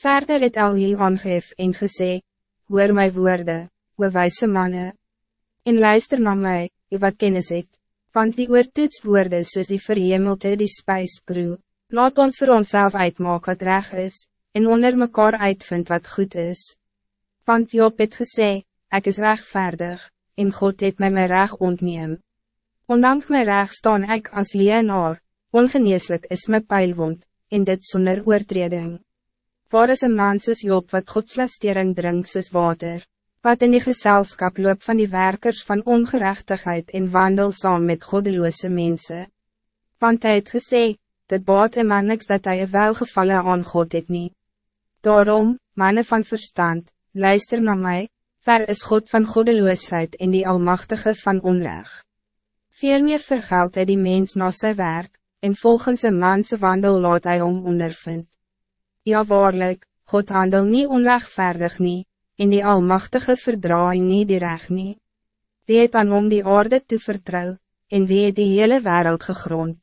Verder het Elie aangeef en gesê, Hoor my woorde, we wijze mannen. En luister na my, u wat kennis het, want die oortoets woorde soos die verhemelte die spijs proe. Laat ons voor onszelf uitmaak wat reg is, en onder mekaar uitvind wat goed is. Want Job het gesê, ek is rechtvaardig, en God het my my reg ontneem. Ondanks my reg staan ek as leenaar, ongeneeslik is my pijlwond, en dit zonder oortreding. Waar is een man soos Job wat godslastering drink soos water, wat in die gezelschap loop van die werkers van ongerechtigheid en wandel saam met goddeloze mensen? Want hij het gesê, dit baat een man niks dat hij welgevallen aan God het niet. Daarom, mannen van verstand, luister naar mij, ver is God van goddeloosheid en die Almachtige van onrecht. Veel meer vergeld hij die mens na zijn werk, en volgens een manse wandel laat hij om ondervind. Ja waarlijk, God handel niet onrechtvaardig niet, en die Almachtige verdraai niet die recht niet. Wie het aan om die orde te vertrouwen, en wie het die hele wereld gegrond.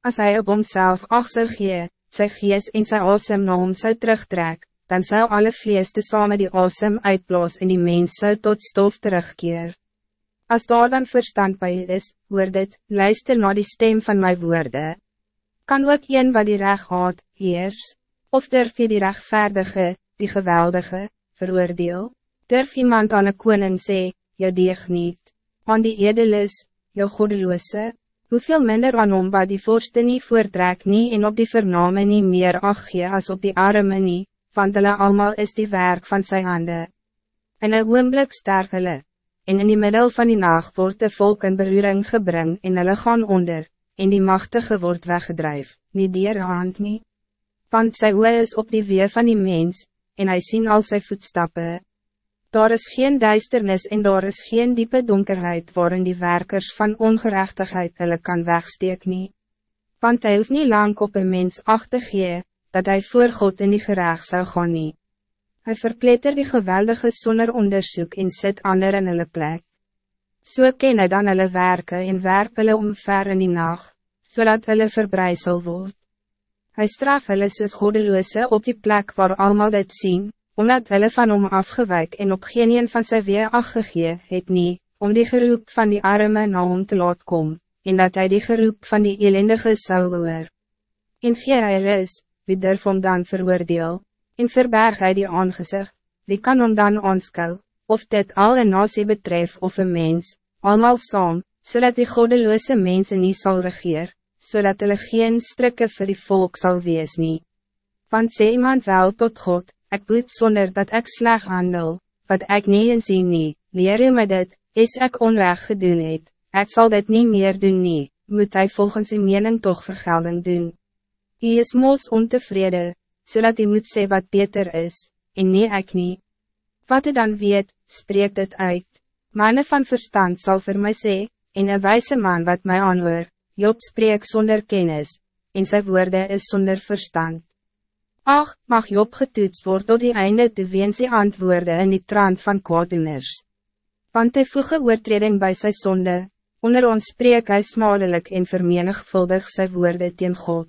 Als hij op homself ach zou gee, sy gees en sy asem na hom sou terugtrek, dan zou alle vlees te samen die asem uitblaas en die mens zou tot stof terugkeer. Als daar dan verstand bij je is, hoor dit, luister naar die stem van mijn woorden. Kan ook een wat die recht haat, heers, of durf je die rechtvaardige, die geweldige, veroordeel? Durf iemand aan een koning sê, jou deeg niet, aan die edelis, jou godeloose, hoeveel minder aan hom wat die voorste nie voortrek nie en op die vername nie meer gee as op die arme nie, want hulle allemaal is die werk van zijn handen. In een oomblik sterf hulle, en in die middel van die nacht wordt de volk in beruring gebring en hulle gaan onder, en die machtige wordt weggedrijf, nie dier hand nie. Want sy oe is op die wee van die mens, en hij sien al sy voetstappen. Daar is geen duisternis en daar is geen diepe donkerheid waarin die werkers van ongerechtigheid hulle kan wegsteek nie. Want hij hoeft niet lang op een mens acht te gee, dat hij voor God in die gerecht zou gaan nie. Hy verpletter die geweldige zonder onderzoek en sit ander in hulle plek. So ken hy dan hulle werke en werp hulle omver in die nacht, zodat hulle verbreisel word. Hy straf hulle soos godeloose op die plek waar allemaal dit zien, omdat hulle van hom afgewijk en op geen een van sy weer afgegee het nie, om die geroep van die arme na hom te laat kom, en dat hij die geroep van die elendige sou hoor. En gee hy is, wie durf om dan veroordeel? en verberg hy die aangezicht, wie kan hom dan aanskou, of dit al een nasie betref of een mens, allemaal saam, zodat die godeloze mensen niet zal regeer, zodat hulle geen strikke voor die volk zal wees nie. Want sê iemand wel tot God, ik boet zonder dat ik sleg handel, wat ik niet in zie nie, leer u my dit, is ik onrecht gedoen het, ik zal dit niet meer doen nie, moet hij volgens zijn mening toch vergelding doen. Hij is moos ontevreden, zodat hij moet zeggen wat beter is, en nee ik niet. Wat hij dan weet, spreekt het uit. Mannen van verstand zal voor mij zeggen, en een wijze man wat mij aanhoor, Job spreekt zonder kennis, en zijn woorden is zonder verstand. Ach, mag Job getoetst worden tot die einde te weens die antwoorden in die trant van kwaaddoeners. Want hij voege oortreding bij zijn zonde, onder ons spreek hij smadelijk en vermenigvuldig zijn woorden teen God.